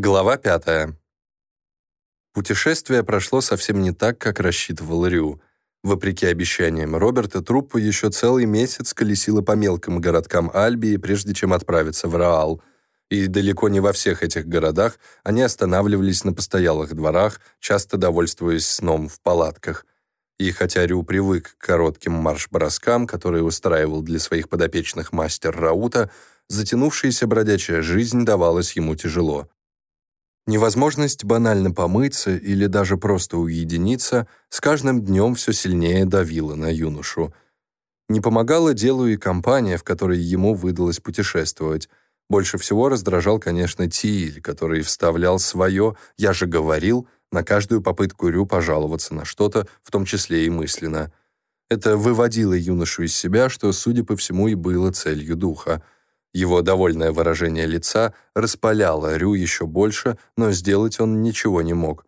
Глава пятая. Путешествие прошло совсем не так, как рассчитывал Рю. Вопреки обещаниям Роберта, труппа еще целый месяц колесила по мелким городкам Альбии, прежде чем отправиться в Раал. И далеко не во всех этих городах они останавливались на постоялых дворах, часто довольствуясь сном в палатках. И хотя Рю привык к коротким марш-броскам, которые устраивал для своих подопечных мастер Раута, затянувшаяся бродячая жизнь давалась ему тяжело. Невозможность банально помыться или даже просто уединиться с каждым днем все сильнее давила на юношу. Не помогало делу и компания, в которой ему выдалось путешествовать. Больше всего раздражал, конечно, Тииль, который вставлял свое «я же говорил» на каждую попытку Рю пожаловаться на что-то, в том числе и мысленно. Это выводило юношу из себя, что, судя по всему, и было целью духа — его довольное выражение лица распаляло Рю еще больше, но сделать он ничего не мог.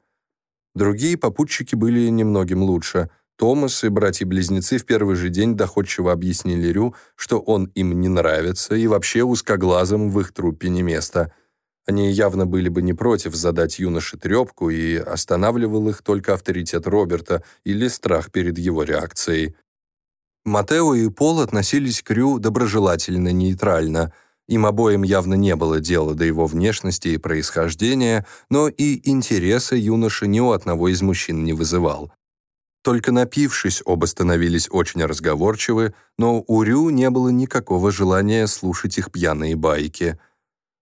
Другие попутчики были немногим лучше. Томас и братья-близнецы в первый же день доходчиво объяснили Рю, что он им не нравится и вообще узкоглазым в их труппе не место. Они явно были бы не против задать юноше трепку, и останавливал их только авторитет Роберта или страх перед его реакцией. Матео и Пол относились к Рю доброжелательно-нейтрально. Им обоим явно не было дела до его внешности и происхождения, но и интереса юноша ни у одного из мужчин не вызывал. Только напившись, оба становились очень разговорчивы, но у Рю не было никакого желания слушать их пьяные байки.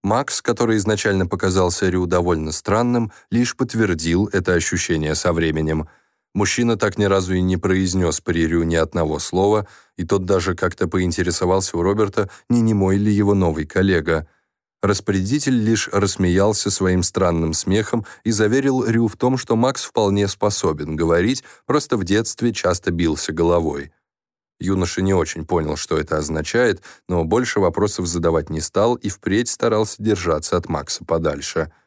Макс, который изначально показался Рю довольно странным, лишь подтвердил это ощущение со временем – Мужчина так ни разу и не произнес при Рю ни одного слова, и тот даже как-то поинтересовался у Роберта, не немой ли его новый коллега. Распорядитель лишь рассмеялся своим странным смехом и заверил Рю в том, что Макс вполне способен говорить, просто в детстве часто бился головой. Юноша не очень понял, что это означает, но больше вопросов задавать не стал и впредь старался держаться от Макса подальше —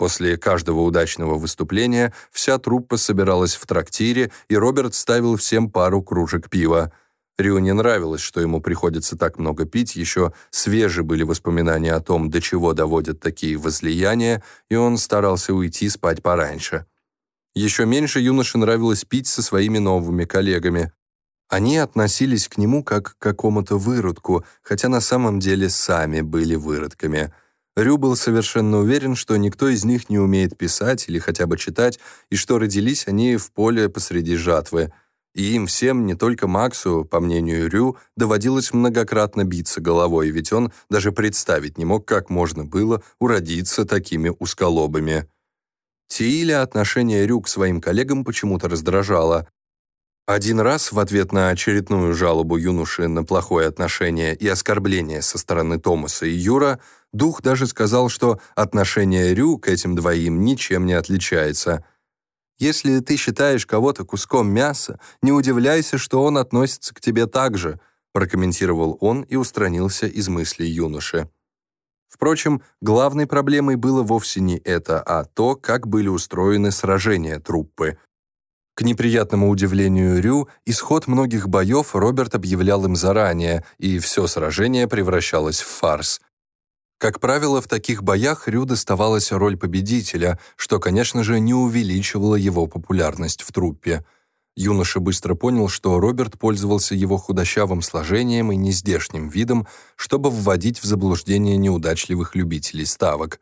После каждого удачного выступления вся труппа собиралась в трактире, и Роберт ставил всем пару кружек пива. Рио не нравилось, что ему приходится так много пить, еще свежи были воспоминания о том, до чего доводят такие возлияния, и он старался уйти спать пораньше. Еще меньше юноше нравилось пить со своими новыми коллегами. Они относились к нему как к какому-то выродку, хотя на самом деле сами были выродками — Рю был совершенно уверен, что никто из них не умеет писать или хотя бы читать, и что родились они в поле посреди жатвы. И им всем, не только Максу, по мнению Рю, доводилось многократно биться головой, ведь он даже представить не мог, как можно было уродиться такими усколобами. Тииля отношение Рю к своим коллегам почему-то раздражало. Один раз в ответ на очередную жалобу юноши на плохое отношение и оскорбление со стороны Томаса и Юра – Дух даже сказал, что отношение Рю к этим двоим ничем не отличается. «Если ты считаешь кого-то куском мяса, не удивляйся, что он относится к тебе так же», прокомментировал он и устранился из мыслей юноши. Впрочем, главной проблемой было вовсе не это, а то, как были устроены сражения труппы. К неприятному удивлению Рю, исход многих боев Роберт объявлял им заранее, и все сражение превращалось в фарс. Как правило, в таких боях Рю доставалась роль победителя, что, конечно же, не увеличивало его популярность в труппе. Юноша быстро понял, что Роберт пользовался его худощавым сложением и нездешним видом, чтобы вводить в заблуждение неудачливых любителей ставок.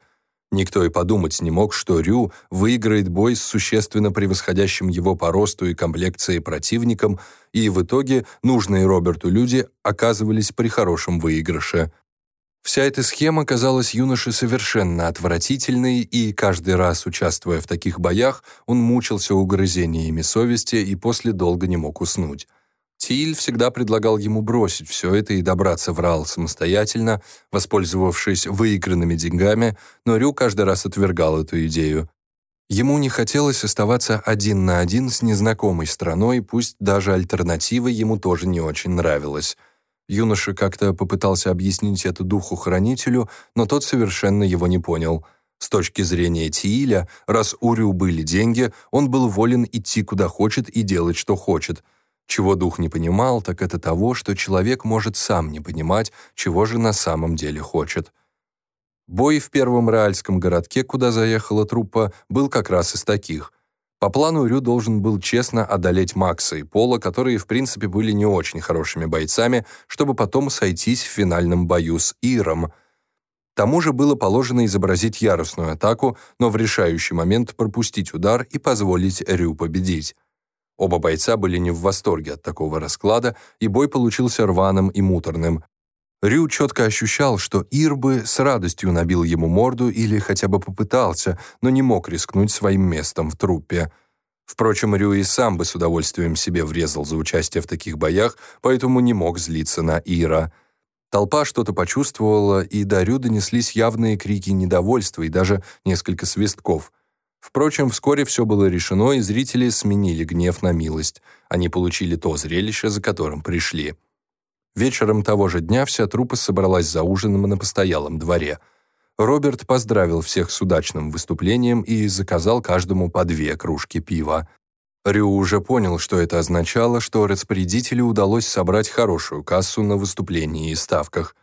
Никто и подумать не мог, что Рю выиграет бой с существенно превосходящим его по росту и комплекции противником, и в итоге нужные Роберту люди оказывались при хорошем выигрыше. Вся эта схема казалась юноше совершенно отвратительной, и каждый раз, участвуя в таких боях, он мучился угрызениями совести и после долго не мог уснуть. Тиль всегда предлагал ему бросить все это и добраться в Рал самостоятельно, воспользовавшись выигранными деньгами, но Рю каждый раз отвергал эту идею. Ему не хотелось оставаться один на один с незнакомой страной, пусть даже альтернатива ему тоже не очень нравилась. Юноша как-то попытался объяснить это духу-хранителю, но тот совершенно его не понял. С точки зрения Тииля, раз у Рю были деньги, он был волен идти куда хочет и делать, что хочет. Чего дух не понимал, так это того, что человек может сам не понимать, чего же на самом деле хочет. Бой в первом реальском городке, куда заехала труппа, был как раз из таких. По плану Рю должен был честно одолеть Макса и Пола, которые в принципе были не очень хорошими бойцами, чтобы потом сойтись в финальном бою с Иром. Тому же было положено изобразить яростную атаку, но в решающий момент пропустить удар и позволить Рю победить. Оба бойца были не в восторге от такого расклада, и бой получился рваным и муторным. Рю четко ощущал, что Ир бы с радостью набил ему морду или хотя бы попытался, но не мог рискнуть своим местом в труппе. Впрочем, Рю и сам бы с удовольствием себе врезал за участие в таких боях, поэтому не мог злиться на Ира. Толпа что-то почувствовала, и до Рю донеслись явные крики недовольства и даже несколько свистков. Впрочем, вскоре все было решено, и зрители сменили гнев на милость. Они получили то зрелище, за которым пришли. Вечером того же дня вся труппа собралась за ужином на постоялом дворе. Роберт поздравил всех с удачным выступлением и заказал каждому по две кружки пива. Рю уже понял, что это означало, что распорядителю удалось собрать хорошую кассу на выступлении и ставках.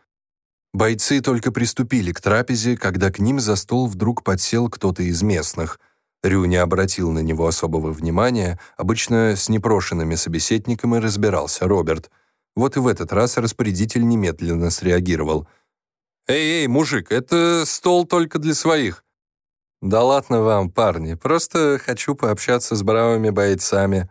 Бойцы только приступили к трапезе, когда к ним за стол вдруг подсел кто-то из местных. Рю не обратил на него особого внимания, обычно с непрошенными собеседниками разбирался Роберт — вот и в этот раз распорядитель немедленно среагировал. «Эй, эй, мужик, это стол только для своих». «Да ладно вам, парни, просто хочу пообщаться с бравыми бойцами».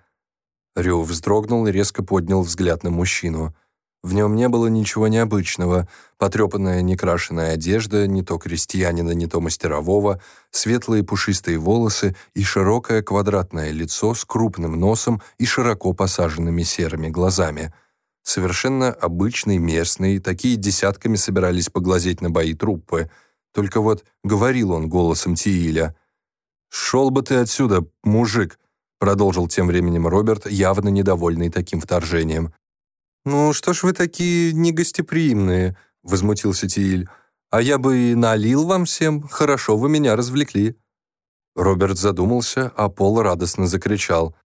Рю вздрогнул и резко поднял взгляд на мужчину. В нем не было ничего необычного. Потрепанная некрашенная одежда, не то крестьянина, не то мастерового, светлые пушистые волосы и широкое квадратное лицо с крупным носом и широко посаженными серыми глазами — Совершенно обычный, местный, такие десятками собирались поглазеть на бои труппы. Только вот говорил он голосом Тииля. «Шел бы ты отсюда, мужик!» продолжил тем временем Роберт, явно недовольный таким вторжением. «Ну, что ж вы такие негостеприимные?» — возмутился Тииль. «А я бы и налил вам всем. Хорошо, вы меня развлекли». Роберт задумался, а Пол радостно закричал.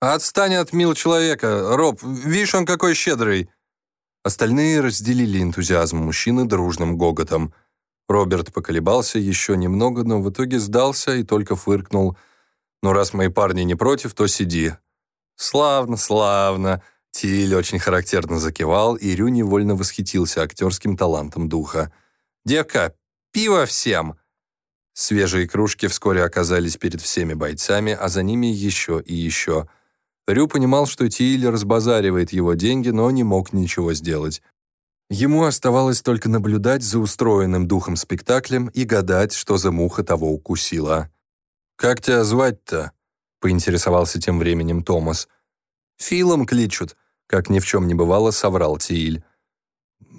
«Отстань от мил человека, Роб, видишь, он какой щедрый!» Остальные разделили энтузиазм мужчины дружным гоготом. Роберт поколебался еще немного, но в итоге сдался и только фыркнул. «Ну, раз мои парни не против, то сиди». «Славно, славно!» Тиль очень характерно закивал, и Рю невольно восхитился актерским талантом духа. «Девка, пиво всем!» Свежие кружки вскоре оказались перед всеми бойцами, а за ними еще и еще – Рю понимал, что Тииль разбазаривает его деньги, но не мог ничего сделать. Ему оставалось только наблюдать за устроенным духом спектаклем и гадать, что за муха того укусила. «Как тебя звать-то?» — поинтересовался тем временем Томас. «Филом кличут», — как ни в чем не бывало, соврал Тииль.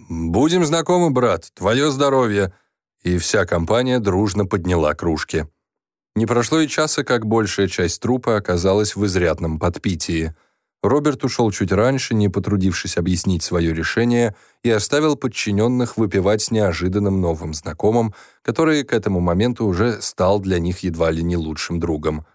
«Будем знакомы, брат, твое здоровье!» И вся компания дружно подняла кружки. Не прошло и часа, как большая часть трупа оказалась в изрядном подпитии. Роберт ушел чуть раньше, не потрудившись объяснить свое решение, и оставил подчиненных выпивать с неожиданным новым знакомым, который к этому моменту уже стал для них едва ли не лучшим другом.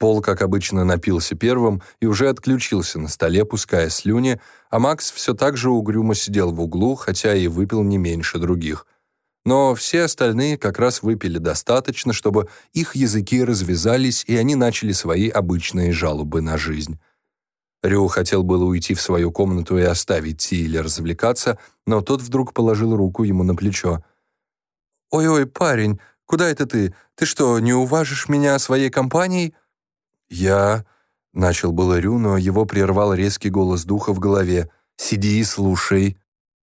Пол, как обычно, напился первым и уже отключился на столе, пуская слюни, а Макс все так же угрюмо сидел в углу, хотя и выпил не меньше других — но все остальные как раз выпили достаточно, чтобы их языки развязались, и они начали свои обычные жалобы на жизнь. Рю хотел было уйти в свою комнату и оставить Тиля развлекаться, но тот вдруг положил руку ему на плечо. «Ой-ой, парень, куда это ты? Ты что, не уважишь меня своей компанией?» «Я...» — начал было Рю, но его прервал резкий голос духа в голове. «Сиди и слушай».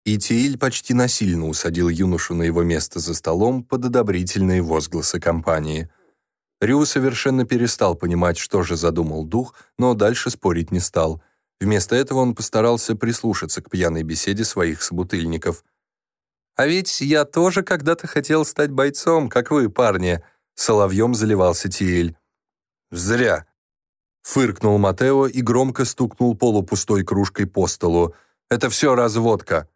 И Тииль почти насильно усадил юношу на его место за столом под одобрительные возгласы компании. Рю совершенно перестал понимать, что же задумал дух, но дальше спорить не стал. Вместо этого он постарался прислушаться к пьяной беседе своих собутыльников. «А ведь я тоже когда-то хотел стать бойцом, как вы, парни», — соловьем заливался Тиэль. «Зря», — фыркнул Матео и громко стукнул полупустой кружкой по столу. «Это все разводка».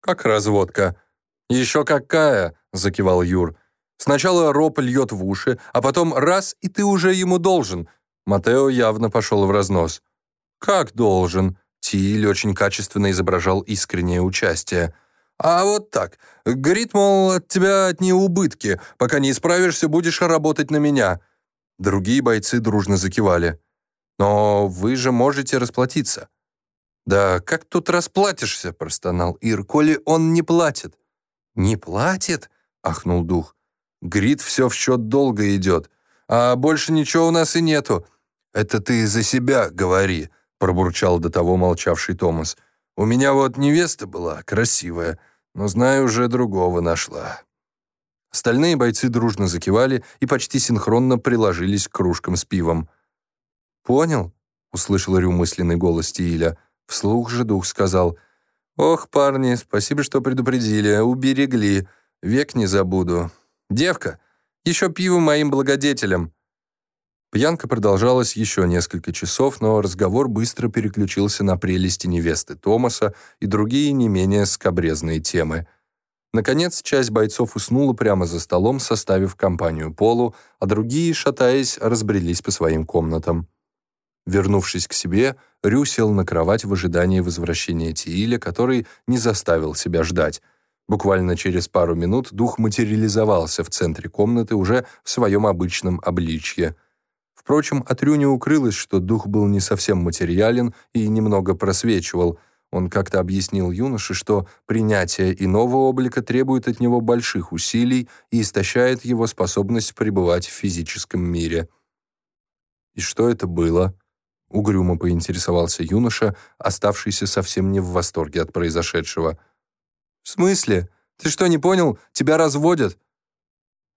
«Как разводка?» «Еще какая!» — закивал Юр. «Сначала Роб льет в уши, а потом раз, и ты уже ему должен». Матео явно пошел в разнос. «Как должен?» Тиль очень качественно изображал искреннее участие. А вот так. Говорит, мол, от тебя одни убытки. Пока не исправишься, будешь работать на меня». Другие бойцы дружно закивали. «Но вы же можете расплатиться». «Да как тут расплатишься?» – простонал Ир, «коли он не платит». «Не платит?» – ахнул дух. «Грит все в счет долга идет, а больше ничего у нас и нету». «Это ты за себя говори», – пробурчал до того молчавший Томас. «У меня вот невеста была, красивая, но, знаю, уже другого нашла». Остальные бойцы дружно закивали и почти синхронно приложились к кружкам с пивом. «Понял?» — услышал Рю мысленный голос Тииля. Вслух же дух сказал, «Ох, парни, спасибо, что предупредили, уберегли, век не забуду. Девка, еще пиво моим благодетелям». Пьянка продолжалась еще несколько часов, но разговор быстро переключился на прелести невесты Томаса и другие не менее скобрезные темы. Наконец, часть бойцов уснула прямо за столом, составив компанию Полу, а другие, шатаясь, разбрелись по своим комнатам. Вернувшись к себе, Рю сел на кровать в ожидании возвращения Тииля, который не заставил себя ждать. Буквально через пару минут дух материализовался в центре комнаты уже в своем обычном обличье. Впрочем, от Рю не укрылось, что дух был не совсем материален и немного просвечивал. Он как-то объяснил юноше, что принятие иного облика требует от него больших усилий и истощает его способность пребывать в физическом мире. И что это было? Угрюмо поинтересовался юноша, оставшийся совсем не в восторге от произошедшего. «В смысле? Ты что, не понял? Тебя разводят?»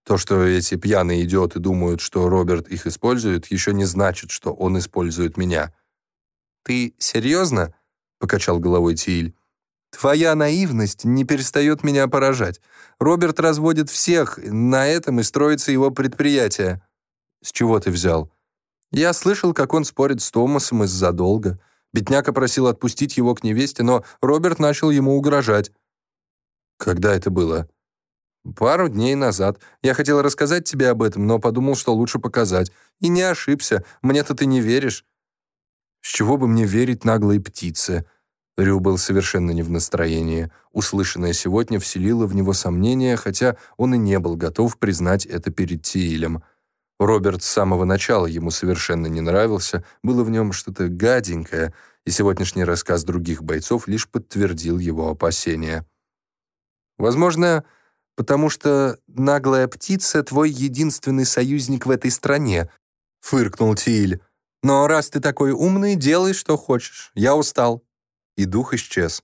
То, что эти пьяные идиоты думают, что Роберт их использует, еще не значит, что он использует меня. «Ты серьезно?» — покачал головой Тиль. «Твоя наивность не перестает меня поражать. Роберт разводит всех, на этом и строится его предприятие». «С чего ты взял?» Я слышал, как он спорит с Томасом из-за долга. Бедняка просил отпустить его к невесте, но Роберт начал ему угрожать. Когда это было? Пару дней назад. Я хотел рассказать тебе об этом, но подумал, что лучше показать. И не ошибся. Мне-то ты не веришь. С чего бы мне верить наглой птице? Рю был совершенно не в настроении. Услышанное сегодня вселило в него сомнения, хотя он и не был готов признать это перед Тиилем. Роберт с самого начала ему совершенно не нравился, было в нем что-то гаденькое, и сегодняшний рассказ других бойцов лишь подтвердил его опасения. «Возможно, потому что наглая птица — твой единственный союзник в этой стране», — фыркнул Тиль. «Но раз ты такой умный, делай, что хочешь. Я устал». И дух исчез.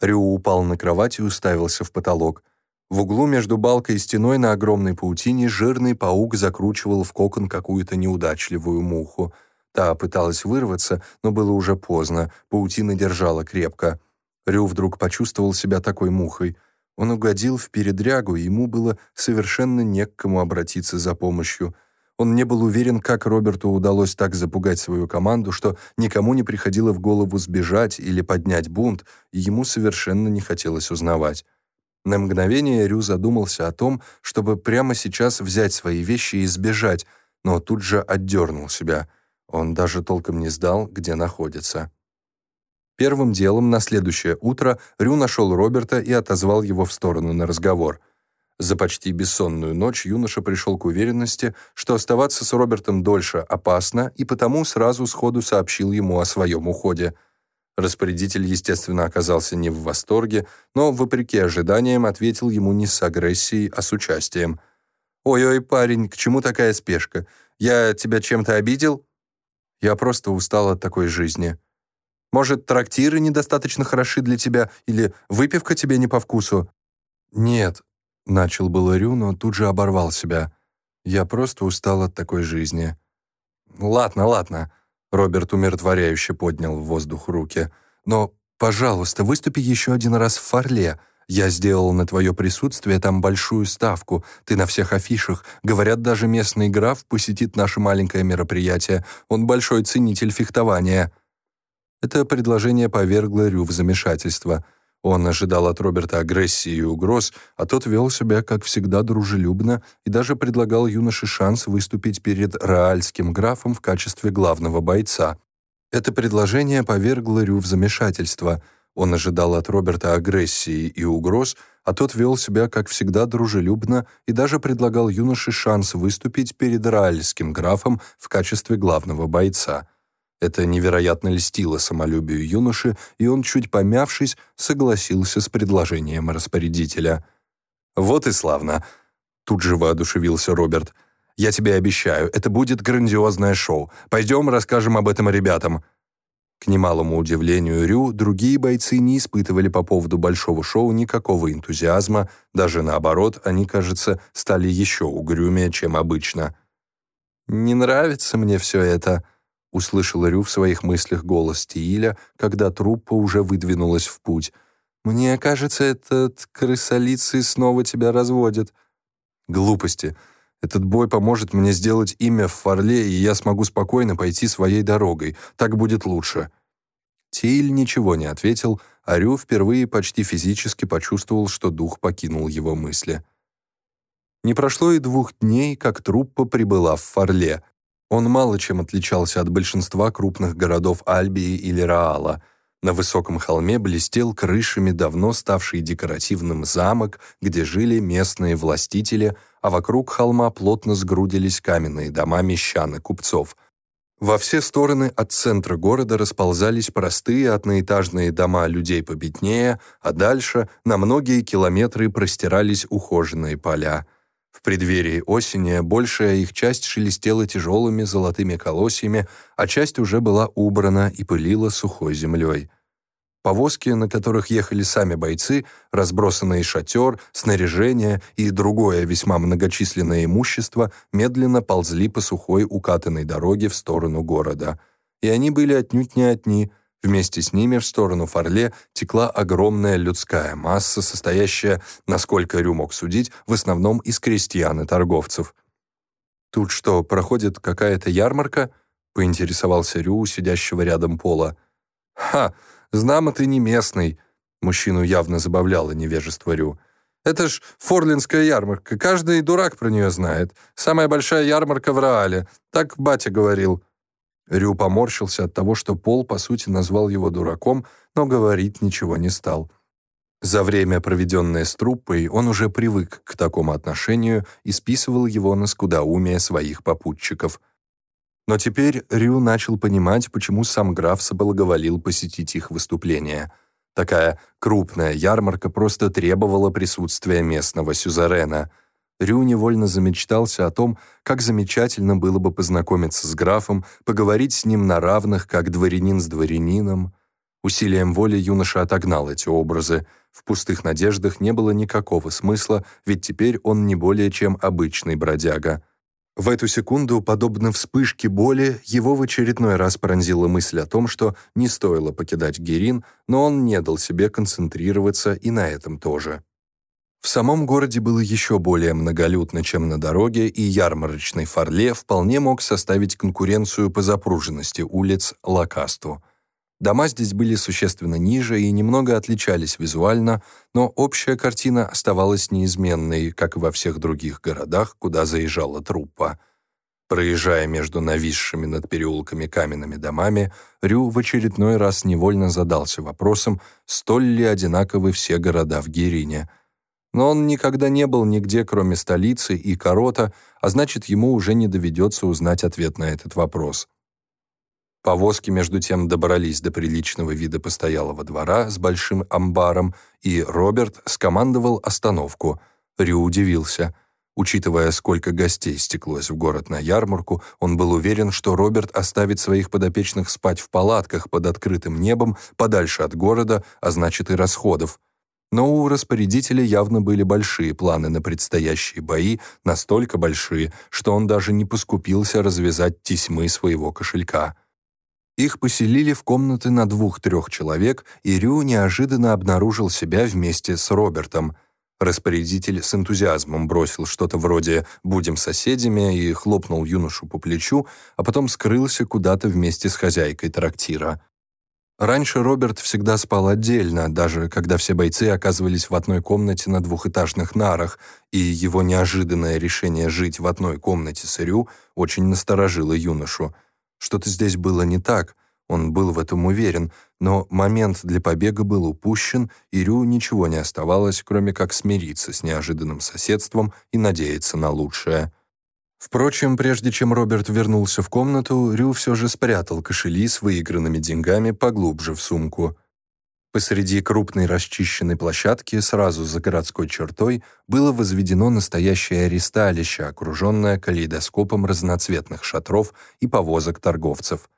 Рю упал на кровать и уставился в потолок. В углу между балкой и стеной на огромной паутине жирный паук закручивал в кокон какую-то неудачливую муху. Та пыталась вырваться, но было уже поздно, паутина держала крепко. Рю вдруг почувствовал себя такой мухой. Он угодил в передрягу, и ему было совершенно не к кому обратиться за помощью. Он не был уверен, как Роберту удалось так запугать свою команду, что никому не приходило в голову сбежать или поднять бунт, и ему совершенно не хотелось узнавать. На мгновение Рю задумался о том, чтобы прямо сейчас взять свои вещи и сбежать, но тут же отдернул себя. Он даже толком не сдал, где находится. Первым делом на следующее утро Рю нашел Роберта и отозвал его в сторону на разговор. За почти бессонную ночь юноша пришел к уверенности, что оставаться с Робертом дольше опасно, и потому сразу сходу сообщил ему о своем уходе – Распорядитель, естественно, оказался не в восторге, но, вопреки ожиданиям, ответил ему не с агрессией, а с участием. «Ой-ой, парень, к чему такая спешка? Я тебя чем-то обидел?» «Я просто устал от такой жизни. Может, трактиры недостаточно хороши для тебя или выпивка тебе не по вкусу?» «Нет», — начал было Рю, но тут же оборвал себя. «Я просто устал от такой жизни». «Ладно, ладно», Роберт умиротворяюще поднял в воздух руки. «Но, пожалуйста, выступи еще один раз в Фарле. Я сделал на твое присутствие там большую ставку. Ты на всех афишах. Говорят, даже местный граф посетит наше маленькое мероприятие. Он большой ценитель фехтования». Это предложение повергло Рю в замешательство – он ожидал от Роберта агрессии и угроз, а тот вел себя, как всегда, дружелюбно и даже предлагал юноше шанс выступить перед раальским графом в качестве главного бойца. Это предложение повергло Рю в замешательство. Он ожидал от Роберта агрессии и угроз, а тот вел себя, как всегда, дружелюбно и даже предлагал юноше шанс выступить перед раальским графом в качестве главного бойца. Это невероятно льстило самолюбию юноши, и он, чуть помявшись, согласился с предложением распорядителя. «Вот и славно!» — тут же воодушевился Роберт. «Я тебе обещаю, это будет грандиозное шоу. Пойдем расскажем об этом ребятам». К немалому удивлению Рю, другие бойцы не испытывали по поводу большого шоу никакого энтузиазма, даже наоборот, они, кажется, стали еще угрюмее, чем обычно. «Не нравится мне все это», — услышал Рю в своих мыслях голос Тииля, когда труппа уже выдвинулась в путь. «Мне кажется, этот крысолицый снова тебя разводит». «Глупости. Этот бой поможет мне сделать имя в Фарле, и я смогу спокойно пойти своей дорогой. Так будет лучше». Тиль ничего не ответил, а Рю впервые почти физически почувствовал, что дух покинул его мысли. Не прошло и двух дней, как труппа прибыла в Фарле. Он мало чем отличался от большинства крупных городов Альбии или Раала. На высоком холме блестел крышами давно ставший декоративным замок, где жили местные властители, а вокруг холма плотно сгрудились каменные дома мещан и купцов. Во все стороны от центра города расползались простые одноэтажные дома людей победнее, а дальше на многие километры простирались ухоженные поля – в преддверии осени большая их часть шелестела тяжелыми золотыми колосьями, а часть уже была убрана и пылила сухой землей. Повозки, на которых ехали сами бойцы, разбросанный шатер, снаряжение и другое весьма многочисленное имущество медленно ползли по сухой укатанной дороге в сторону города. И они были отнюдь не одни – Вместе с ними в сторону Фарле текла огромная людская масса, состоящая, насколько Рю мог судить, в основном из крестьян и торговцев. «Тут что, проходит какая-то ярмарка?» — поинтересовался Рю, сидящего рядом Пола. «Ха! Знамо ты не местный!» Мужчину явно забавляло невежество Рю. «Это ж форлинская ярмарка, каждый дурак про нее знает. Самая большая ярмарка в Раале, так батя говорил». Рю поморщился от того, что Пол, по сути, назвал его дураком, но говорить ничего не стал. За время, проведенное с труппой, он уже привык к такому отношению и списывал его на скудоумие своих попутчиков. Но теперь Рю начал понимать, почему сам граф соблаговолил посетить их выступление. Такая крупная ярмарка просто требовала присутствия местного сюзерена — Рю невольно замечтался о том, как замечательно было бы познакомиться с графом, поговорить с ним на равных, как дворянин с дворянином. Усилием воли юноша отогнал эти образы. В пустых надеждах не было никакого смысла, ведь теперь он не более чем обычный бродяга. В эту секунду, подобно вспышке боли, его в очередной раз пронзила мысль о том, что не стоило покидать Герин, но он не дал себе концентрироваться и на этом тоже. В самом городе было еще более многолюдно, чем на дороге, и ярмарочный Фарле вполне мог составить конкуренцию по запруженности улиц Лакасту. Дома здесь были существенно ниже и немного отличались визуально, но общая картина оставалась неизменной, как и во всех других городах, куда заезжала труппа. Проезжая между нависшими над переулками каменными домами, Рю в очередной раз невольно задался вопросом, столь ли одинаковы все города в Гирине – но он никогда не был нигде, кроме столицы и Корота, а значит, ему уже не доведется узнать ответ на этот вопрос. Повозки, между тем, добрались до приличного вида постоялого двора с большим амбаром, и Роберт скомандовал остановку. Рю удивился. Учитывая, сколько гостей стеклось в город на ярмарку, он был уверен, что Роберт оставит своих подопечных спать в палатках под открытым небом, подальше от города, а значит и расходов. Но у распорядителя явно были большие планы на предстоящие бои, настолько большие, что он даже не поскупился развязать тесьмы своего кошелька. Их поселили в комнаты на двух-трех человек, и Рю неожиданно обнаружил себя вместе с Робертом. Распорядитель с энтузиазмом бросил что-то вроде «будем соседями» и хлопнул юношу по плечу, а потом скрылся куда-то вместе с хозяйкой трактира. Раньше Роберт всегда спал отдельно, даже когда все бойцы оказывались в одной комнате на двухэтажных нарах, и его неожиданное решение жить в одной комнате с Рю очень насторожило юношу. Что-то здесь было не так. Он был в этом уверен, но момент для побега был упущен, и Рю ничего не оставалось, кроме как смириться с неожиданным соседством и надеяться на лучшее. Впрочем, прежде чем Роберт вернулся в комнату, Рю все же спрятал кошели с выигранными деньгами поглубже в сумку. Посреди крупной расчищенной площадки, сразу за городской чертой, было возведено настоящее аресталище, окруженное калейдоскопом разноцветных шатров и повозок торговцев.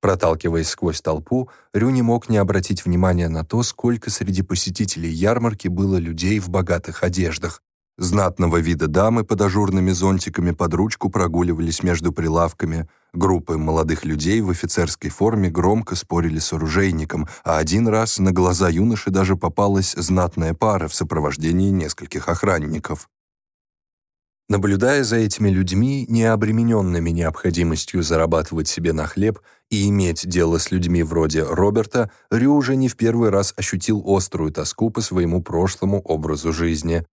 Проталкиваясь сквозь толпу, Рю не мог не обратить внимания на то, сколько среди посетителей ярмарки было людей в богатых одеждах, Знатного вида дамы под ажурными зонтиками под ручку прогуливались между прилавками. Группы молодых людей в офицерской форме громко спорили с оружейником, а один раз на глаза юноши даже попалась знатная пара в сопровождении нескольких охранников. Наблюдая за этими людьми, не обремененными необходимостью зарабатывать себе на хлеб и иметь дело с людьми вроде Роберта, Рю уже не в первый раз ощутил острую тоску по своему прошлому образу жизни.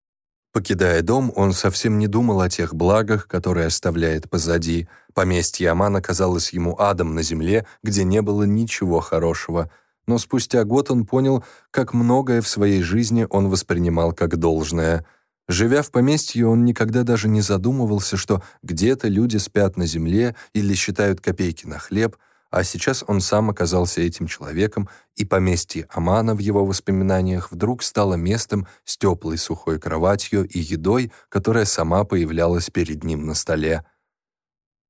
Покидая дом, он совсем не думал о тех благах, которые оставляет позади. Поместье Амана казалось ему адом на земле, где не было ничего хорошего. Но спустя год он понял, как многое в своей жизни он воспринимал как должное. Живя в поместье, он никогда даже не задумывался, что где-то люди спят на земле или считают копейки на хлеб – а сейчас он сам оказался этим человеком, и поместье Амана в его воспоминаниях вдруг стало местом с теплой сухой кроватью и едой, которая сама появлялась перед ним на столе.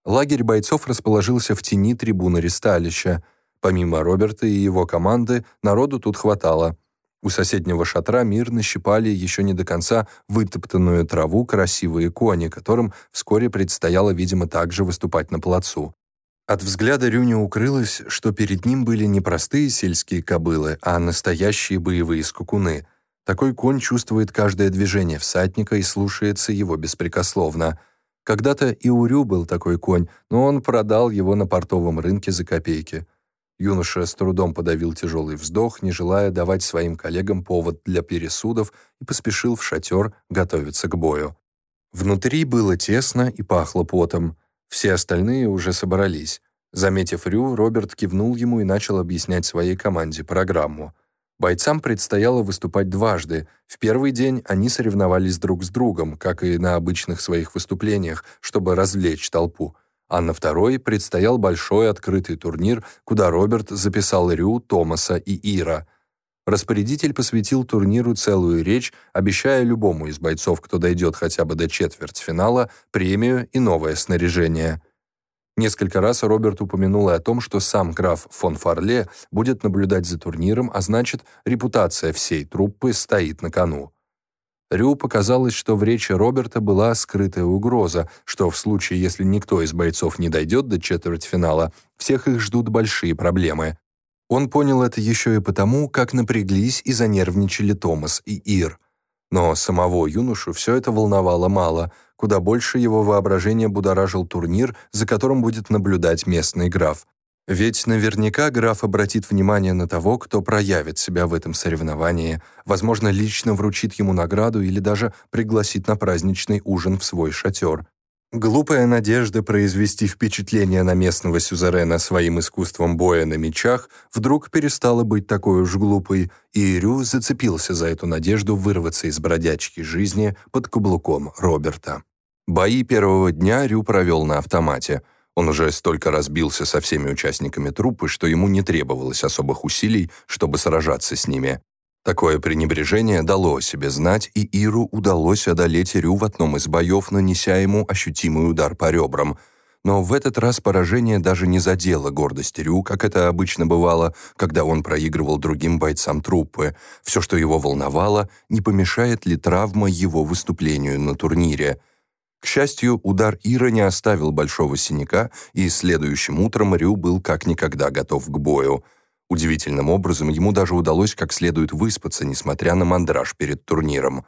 Лагерь бойцов расположился в тени трибуны ресталища. Помимо Роберта и его команды, народу тут хватало. У соседнего шатра мирно щипали еще не до конца вытоптанную траву красивые кони, которым вскоре предстояло, видимо, также выступать на плацу. От взгляда Рюни укрылось, что перед ним были не простые сельские кобылы, а настоящие боевые скакуны. Такой конь чувствует каждое движение всадника и слушается его беспрекословно. Когда-то и у Рю был такой конь, но он продал его на портовом рынке за копейки. Юноша с трудом подавил тяжелый вздох, не желая давать своим коллегам повод для пересудов, и поспешил в шатер готовиться к бою. Внутри было тесно и пахло потом. Все остальные уже собрались. Заметив Рю, Роберт кивнул ему и начал объяснять своей команде программу. Бойцам предстояло выступать дважды. В первый день они соревновались друг с другом, как и на обычных своих выступлениях, чтобы развлечь толпу. А на второй предстоял большой открытый турнир, куда Роберт записал Рю, Томаса и Ира. Распорядитель посвятил турниру целую речь, обещая любому из бойцов, кто дойдет хотя бы до четвертьфинала, премию и новое снаряжение. Несколько раз Роберт упомянул и о том, что сам граф фон Фарле будет наблюдать за турниром, а значит, репутация всей труппы стоит на кону. Рю показалось, что в речи Роберта была скрытая угроза, что в случае, если никто из бойцов не дойдет до четвертьфинала, всех их ждут большие проблемы. Он понял это еще и потому, как напряглись и занервничали Томас и Ир. Но самого юношу все это волновало мало, куда больше его воображение будоражил турнир, за которым будет наблюдать местный граф. Ведь наверняка граф обратит внимание на того, кто проявит себя в этом соревновании, возможно, лично вручит ему награду или даже пригласит на праздничный ужин в свой шатер. Глупая надежда произвести впечатление на местного сюзерена своим искусством боя на мечах вдруг перестала быть такой уж глупой, и Рю зацепился за эту надежду вырваться из бродячей жизни под каблуком Роберта. Бои первого дня Рю провел на автомате. Он уже столько разбился со всеми участниками труппы, что ему не требовалось особых усилий, чтобы сражаться с ними. Такое пренебрежение дало о себе знать, и Иру удалось одолеть Рю в одном из боев, нанеся ему ощутимый удар по ребрам. Но в этот раз поражение даже не задело гордость Рю, как это обычно бывало, когда он проигрывал другим бойцам труппы. Все, что его волновало, не помешает ли травма его выступлению на турнире. К счастью, удар Ира не оставил большого синяка, и следующим утром Рю был как никогда готов к бою — Удивительным образом ему даже удалось как следует выспаться, несмотря на мандраж перед турниром.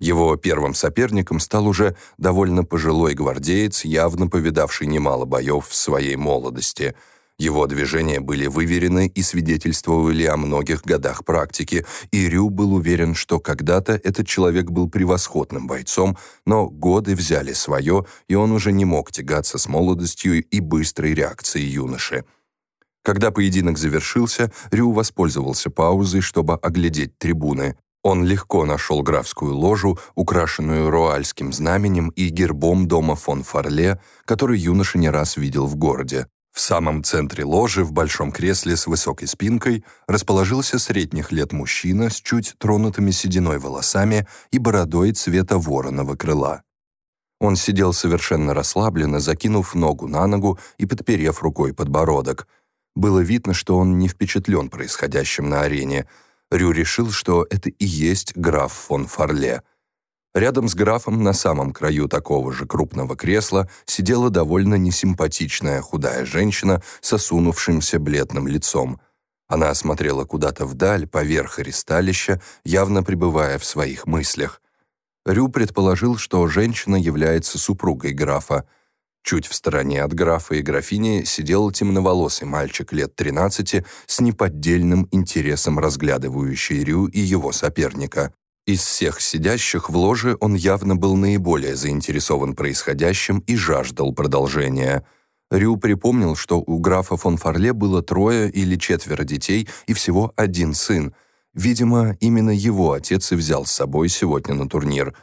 Его первым соперником стал уже довольно пожилой гвардеец, явно повидавший немало боев в своей молодости. Его движения были выверены и свидетельствовали о многих годах практики, и Рю был уверен, что когда-то этот человек был превосходным бойцом, но годы взяли свое, и он уже не мог тягаться с молодостью и быстрой реакцией юноши. Когда поединок завершился, Рю воспользовался паузой, чтобы оглядеть трибуны. Он легко нашел графскую ложу, украшенную руальским знаменем и гербом дома фон Фарле, который юноша не раз видел в городе. В самом центре ложи, в большом кресле с высокой спинкой, расположился средних лет мужчина с чуть тронутыми сединой волосами и бородой цвета вороного крыла. Он сидел совершенно расслабленно, закинув ногу на ногу и подперев рукой подбородок. Было видно, что он не впечатлен происходящим на арене. Рю решил, что это и есть граф фон Фарле — Рядом с графом на самом краю такого же крупного кресла сидела довольно несимпатичная худая женщина с осунувшимся бледным лицом. Она смотрела куда-то вдаль, поверх аресталища, явно пребывая в своих мыслях. Рю предположил, что женщина является супругой графа. Чуть в стороне от графа и графини сидел темноволосый мальчик лет 13 с неподдельным интересом разглядывающий Рю и его соперника. Из всех сидящих в ложе он явно был наиболее заинтересован происходящим и жаждал продолжения. Рю припомнил, что у графа фон Фарле было трое или четверо детей и всего один сын. Видимо, именно его отец и взял с собой сегодня на турнир.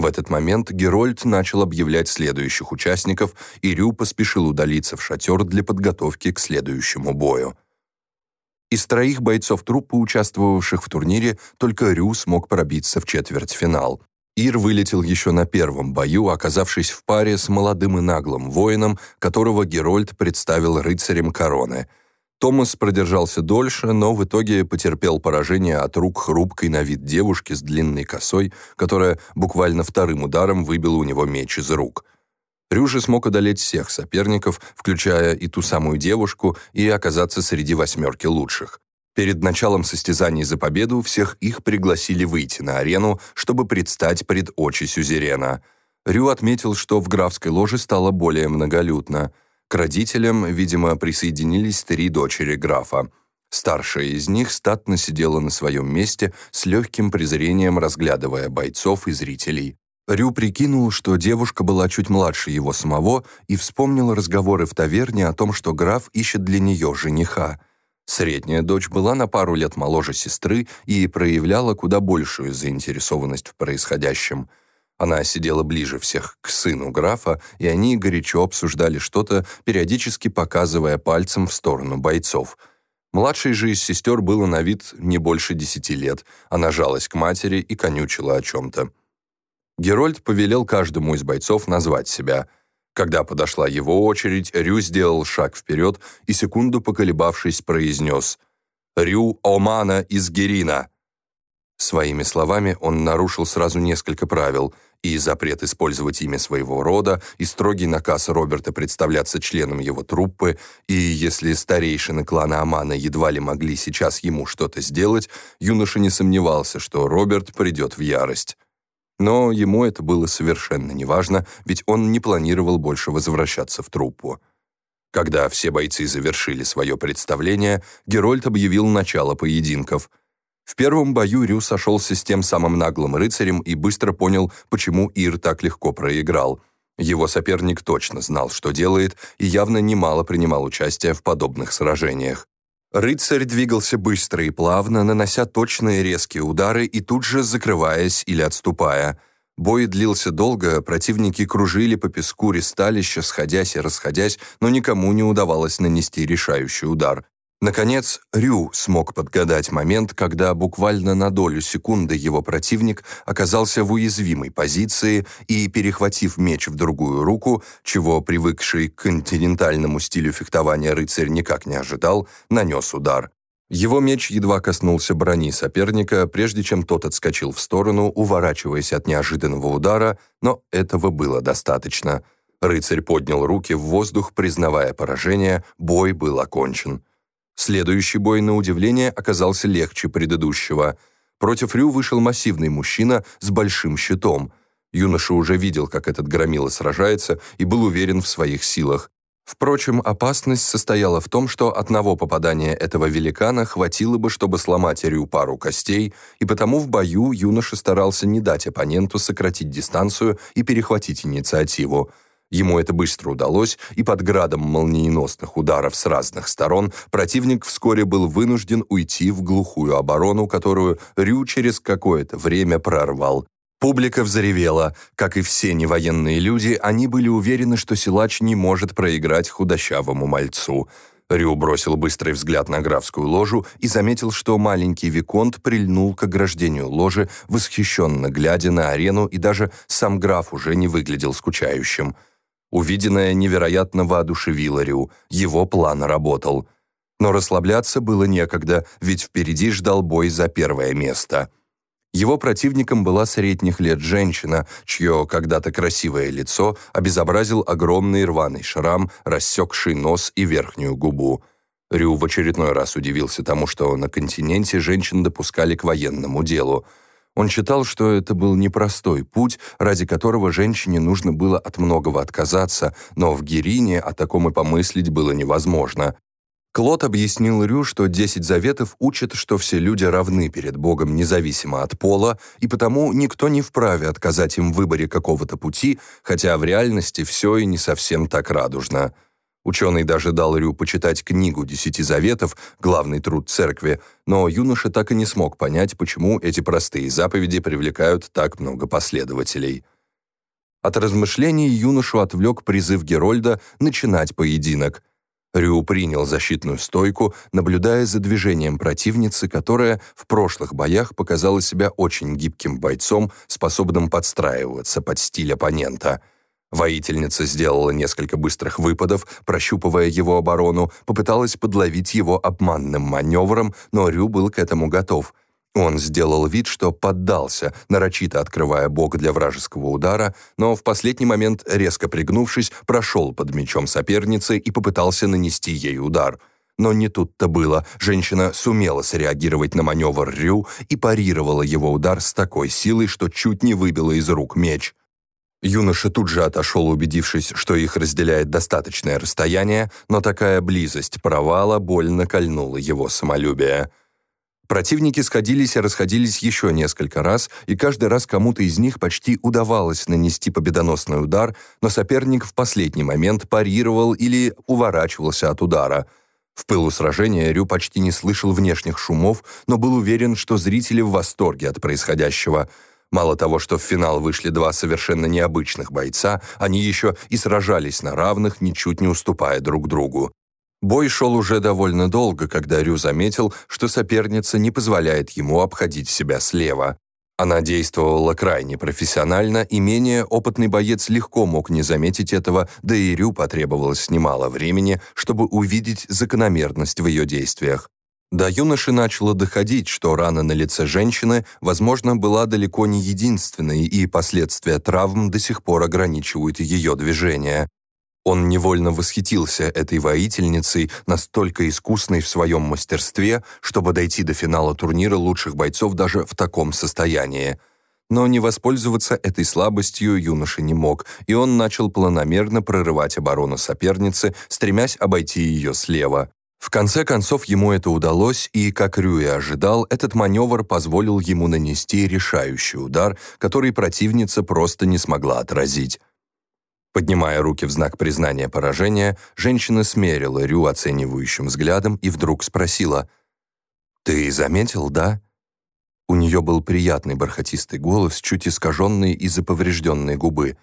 В этот момент Герольд начал объявлять следующих участников, и Рю поспешил удалиться в шатер для подготовки к следующему бою. Из троих бойцов труппы, участвовавших в турнире, только Рю смог пробиться в четвертьфинал. Ир вылетел еще на первом бою, оказавшись в паре с молодым и наглым воином, которого Герольд представил рыцарем короны. Томас продержался дольше, но в итоге потерпел поражение от рук хрупкой на вид девушки с длинной косой, которая буквально вторым ударом выбила у него меч из рук – Рюжи смог одолеть всех соперников, включая и ту самую девушку, и оказаться среди восьмерки лучших. Перед началом состязаний за победу всех их пригласили выйти на арену, чтобы предстать пред очи сюзерена. Рю отметил, что в графской ложе стало более многолюдно. К родителям, видимо, присоединились три дочери графа. Старшая из них статно сидела на своем месте, с легким презрением разглядывая бойцов и зрителей. Рю прикинул, что девушка была чуть младше его самого и вспомнил разговоры в таверне о том, что граф ищет для нее жениха. Средняя дочь была на пару лет моложе сестры и проявляла куда большую заинтересованность в происходящем. Она сидела ближе всех к сыну графа, и они горячо обсуждали что-то, периодически показывая пальцем в сторону бойцов. Младшей же из сестер было на вид не больше десяти лет. Она жалась к матери и конючила о чем-то. Герольд повелел каждому из бойцов назвать себя. Когда подошла его очередь, Рю сделал шаг вперед и, секунду поколебавшись, произнес «Рю Омана из Герина». Своими словами он нарушил сразу несколько правил и запрет использовать имя своего рода, и строгий наказ Роберта представляться членом его труппы, и если старейшины клана Амана едва ли могли сейчас ему что-то сделать, юноша не сомневался, что Роберт придет в ярость. Но ему это было совершенно неважно, ведь он не планировал больше возвращаться в труппу. Когда все бойцы завершили свое представление, Герольд объявил начало поединков. В первом бою Рю сошелся с тем самым наглым рыцарем и быстро понял, почему Ир так легко проиграл. Его соперник точно знал, что делает, и явно немало принимал участие в подобных сражениях. Рыцарь двигался быстро и плавно, нанося точные резкие удары и тут же закрываясь или отступая. Бой длился долго, противники кружили по песку ристалища, сходясь и расходясь, но никому не удавалось нанести решающий удар. Наконец, Рю смог подгадать момент, когда буквально на долю секунды его противник оказался в уязвимой позиции и, перехватив меч в другую руку, чего привыкший к континентальному стилю фехтования рыцарь никак не ожидал, нанес удар. Его меч едва коснулся брони соперника, прежде чем тот отскочил в сторону, уворачиваясь от неожиданного удара, но этого было достаточно. Рыцарь поднял руки в воздух, признавая поражение, бой был окончен. Следующий бой, на удивление, оказался легче предыдущего. Против Рю вышел массивный мужчина с большим щитом. Юноша уже видел, как этот громила сражается, и был уверен в своих силах. Впрочем, опасность состояла в том, что одного попадания этого великана хватило бы, чтобы сломать Рю пару костей, и потому в бою юноша старался не дать оппоненту сократить дистанцию и перехватить инициативу. Ему это быстро удалось, и под градом молниеносных ударов с разных сторон противник вскоре был вынужден уйти в глухую оборону, которую Рю через какое-то время прорвал. Публика взревела. Как и все невоенные люди, они были уверены, что силач не может проиграть худощавому мальцу. Рю бросил быстрый взгляд на графскую ложу и заметил, что маленький Виконт прильнул к ограждению ложи, восхищенно глядя на арену, и даже сам граф уже не выглядел скучающим. Увиденное невероятно воодушевило Рю, его план работал. Но расслабляться было некогда, ведь впереди ждал бой за первое место. Его противником была средних лет женщина, чье когда-то красивое лицо обезобразил огромный рваный шрам, рассекший нос и верхнюю губу. Рю в очередной раз удивился тому, что на континенте женщин допускали к военному делу – он считал, что это был непростой путь, ради которого женщине нужно было от многого отказаться, но в Герине о таком и помыслить было невозможно. Клод объяснил Рю, что Десять Заветов учат, что все люди равны перед Богом независимо от пола, и потому никто не вправе отказать им в выборе какого-то пути, хотя в реальности все и не совсем так радужно. Ученый даже дал Рю почитать книгу «Десяти заветов», главный труд церкви, но юноша так и не смог понять, почему эти простые заповеди привлекают так много последователей. От размышлений юношу отвлек призыв Герольда начинать поединок. Рю принял защитную стойку, наблюдая за движением противницы, которая в прошлых боях показала себя очень гибким бойцом, способным подстраиваться под стиль оппонента — Воительница сделала несколько быстрых выпадов, прощупывая его оборону, попыталась подловить его обманным маневром, но Рю был к этому готов. Он сделал вид, что поддался, нарочито открывая бок для вражеского удара, но в последний момент, резко пригнувшись, прошел под мечом соперницы и попытался нанести ей удар. Но не тут-то было. Женщина сумела среагировать на маневр Рю и парировала его удар с такой силой, что чуть не выбила из рук меч. Юноша тут же отошел, убедившись, что их разделяет достаточное расстояние, но такая близость провала больно кольнула его самолюбие. Противники сходились и расходились еще несколько раз, и каждый раз кому-то из них почти удавалось нанести победоносный удар, но соперник в последний момент парировал или уворачивался от удара. В пылу сражения Рю почти не слышал внешних шумов, но был уверен, что зрители в восторге от происходящего – Мало того, что в финал вышли два совершенно необычных бойца, они еще и сражались на равных, ничуть не уступая друг другу. Бой шел уже довольно долго, когда Рю заметил, что соперница не позволяет ему обходить себя слева. Она действовала крайне профессионально, и менее опытный боец легко мог не заметить этого, да и Рю потребовалось немало времени, чтобы увидеть закономерность в ее действиях. До юноши начало доходить, что рана на лице женщины, возможно, была далеко не единственной, и последствия травм до сих пор ограничивают ее движение. Он невольно восхитился этой воительницей, настолько искусной в своем мастерстве, чтобы дойти до финала турнира лучших бойцов даже в таком состоянии. Но не воспользоваться этой слабостью юноша не мог, и он начал планомерно прорывать оборону соперницы, стремясь обойти ее слева. В конце концов ему это удалось, и, как Рюи ожидал, этот маневр позволил ему нанести решающий удар, который противница просто не смогла отразить. Поднимая руки в знак признания поражения, женщина смерила Рю оценивающим взглядом и вдруг спросила, «Ты заметил, да?» У нее был приятный бархатистый голос, чуть искаженный из-за поврежденной губы.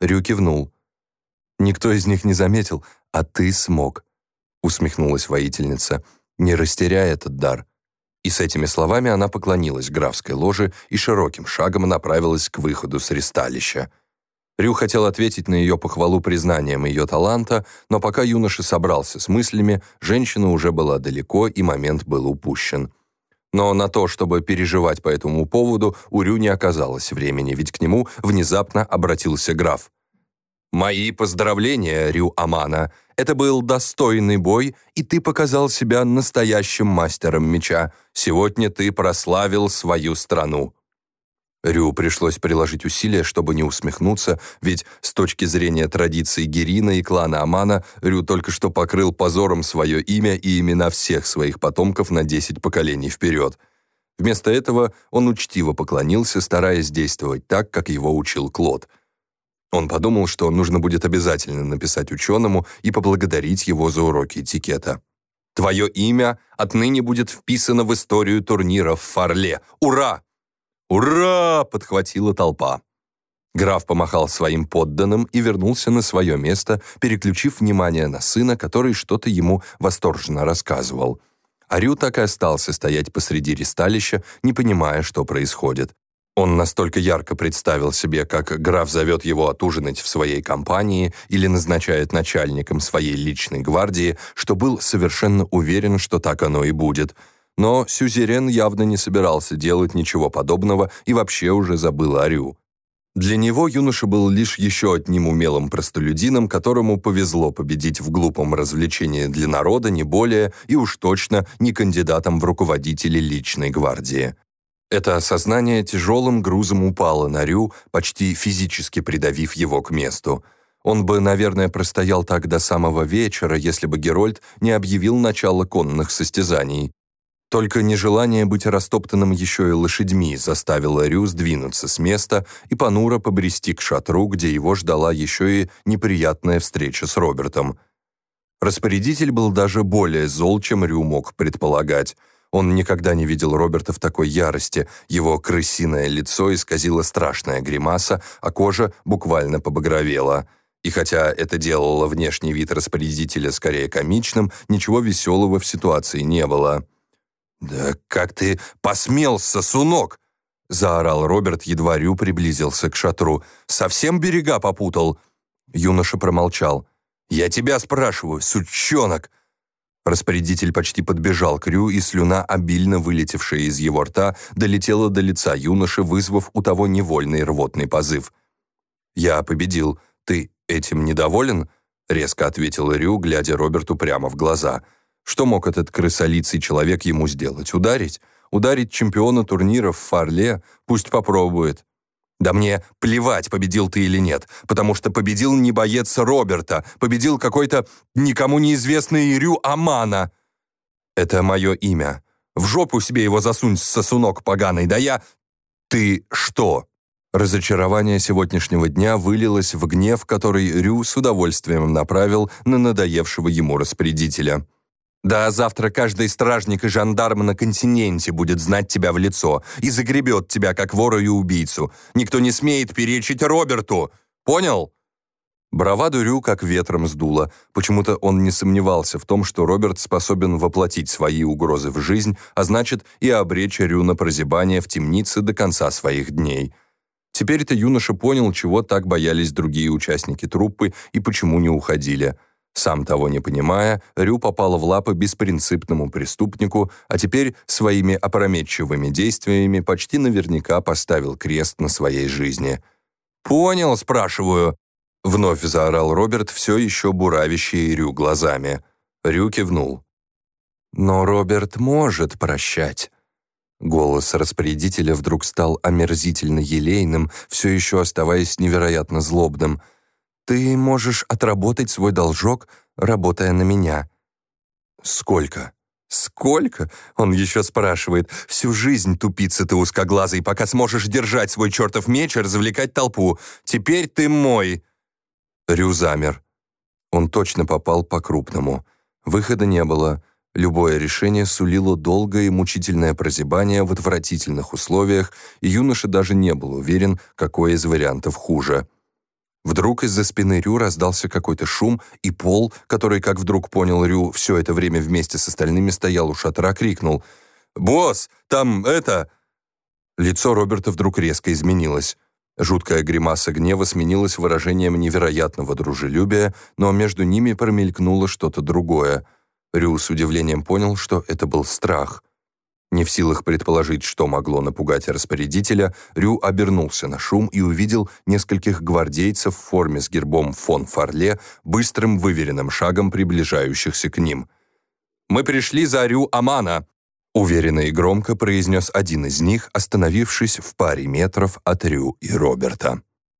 Рю кивнул. «Никто из них не заметил, а ты смог» усмехнулась воительница, не растеряй этот дар. И с этими словами она поклонилась графской ложе и широким шагом направилась к выходу с ристалища. Рю хотел ответить на ее похвалу признанием ее таланта, но пока юноша собрался с мыслями, женщина уже была далеко, и момент был упущен. Но на то, чтобы переживать по этому поводу, у Рю не оказалось времени, ведь к нему внезапно обратился граф. «Мои поздравления, Рю Амана. Это был достойный бой, и ты показал себя настоящим мастером меча. Сегодня ты прославил свою страну». Рю пришлось приложить усилия, чтобы не усмехнуться, ведь с точки зрения традиций Герина и клана Амана Рю только что покрыл позором свое имя и имена всех своих потомков на 10 поколений вперед. Вместо этого он учтиво поклонился, стараясь действовать так, как его учил Клод – Он подумал, что нужно будет обязательно написать ученому и поблагодарить его за уроки этикета. «Твое имя отныне будет вписано в историю турнира в Фарле. Ура!» «Ура!» — подхватила толпа. Граф помахал своим подданным и вернулся на свое место, переключив внимание на сына, который что-то ему восторженно рассказывал. Арю так и остался стоять посреди ристалища, не понимая, что происходит. Он настолько ярко представил себе, как граф зовет его отужинать в своей компании или назначает начальником своей личной гвардии, что был совершенно уверен, что так оно и будет. Но Сюзерен явно не собирался делать ничего подобного и вообще уже забыл Арю. Для него юноша был лишь еще одним умелым простолюдином, которому повезло победить в глупом развлечении для народа, не более, и уж точно не кандидатом в руководители личной гвардии. Это осознание тяжелым грузом упало на Рю, почти физически придавив его к месту. Он бы, наверное, простоял так до самого вечера, если бы Герольд не объявил начало конных состязаний. Только нежелание быть растоптанным еще и лошадьми заставило Рю сдвинуться с места и понуро побрести к шатру, где его ждала еще и неприятная встреча с Робертом. Распорядитель был даже более зол, чем Рю мог предполагать. Он никогда не видел Роберта в такой ярости, его крысиное лицо исказило страшная гримаса, а кожа буквально побагровела. И хотя это делало внешний вид распорядителя скорее комичным, ничего веселого в ситуации не было. «Да как ты посмел, сосунок!» — заорал Роберт, едва Рю приблизился к шатру. «Совсем берега попутал?» Юноша промолчал. «Я тебя спрашиваю, сучонок!» Распорядитель почти подбежал к Рю, и слюна, обильно вылетевшая из его рта, долетела до лица юноши, вызвав у того невольный рвотный позыв. «Я победил. Ты этим недоволен?» — резко ответил Рю, глядя Роберту прямо в глаза — что мог этот крысолицый человек ему сделать? Ударить? Ударить чемпиона турнира в Фарле? Пусть попробует. Да мне плевать, победил ты или нет, потому что победил не боец Роберта, победил какой-то никому неизвестный Рю Амана. Это мое имя. В жопу себе его засунь, сосунок поганый, да я... Ты что? Разочарование сегодняшнего дня вылилось в гнев, который Рю с удовольствием направил на надоевшего ему распорядителя. Да завтра каждый стражник и жандарм на континенте будет знать тебя в лицо и загребет тебя, как вора и убийцу. Никто не смеет перечить Роберту. Понял?» Браваду Рю как ветром сдуло. Почему-то он не сомневался в том, что Роберт способен воплотить свои угрозы в жизнь, а значит и обречь Рю на прозябание в темнице до конца своих дней. Теперь-то юноша понял, чего так боялись другие участники труппы и почему не уходили – сам того не понимая, Рю попала в лапы беспринципному преступнику, а теперь своими опрометчивыми действиями почти наверняка поставил крест на своей жизни. «Понял, спрашиваю», — вновь заорал Роберт, все еще буравящий Рю глазами. Рю кивнул. «Но Роберт может прощать». Голос распорядителя вдруг стал омерзительно елейным, все еще оставаясь невероятно злобным — ты можешь отработать свой должок, работая на меня». «Сколько?» «Сколько?» — он еще спрашивает. «Всю жизнь тупица ты узкоглазый, пока сможешь держать свой чертов меч и развлекать толпу. Теперь ты мой!» Рю замер. Он точно попал по-крупному. Выхода не было. Любое решение сулило долгое и мучительное прозябание в отвратительных условиях, и юноша даже не был уверен, какой из вариантов хуже. Вдруг из-за спины Рю раздался какой-то шум, и Пол, который, как вдруг понял Рю, все это время вместе с остальными стоял у шатра, крикнул «Босс, там это...» Лицо Роберта вдруг резко изменилось. Жуткая гримаса гнева сменилась выражением невероятного дружелюбия, но между ними промелькнуло что-то другое. Рю с удивлением понял, что это был страх — не в силах предположить, что могло напугать распорядителя, Рю обернулся на шум и увидел нескольких гвардейцев в форме с гербом фон Фарле, быстрым выверенным шагом приближающихся к ним. «Мы пришли за Рю Амана», — уверенно и громко произнес один из них, остановившись в паре метров от Рю и Роберта.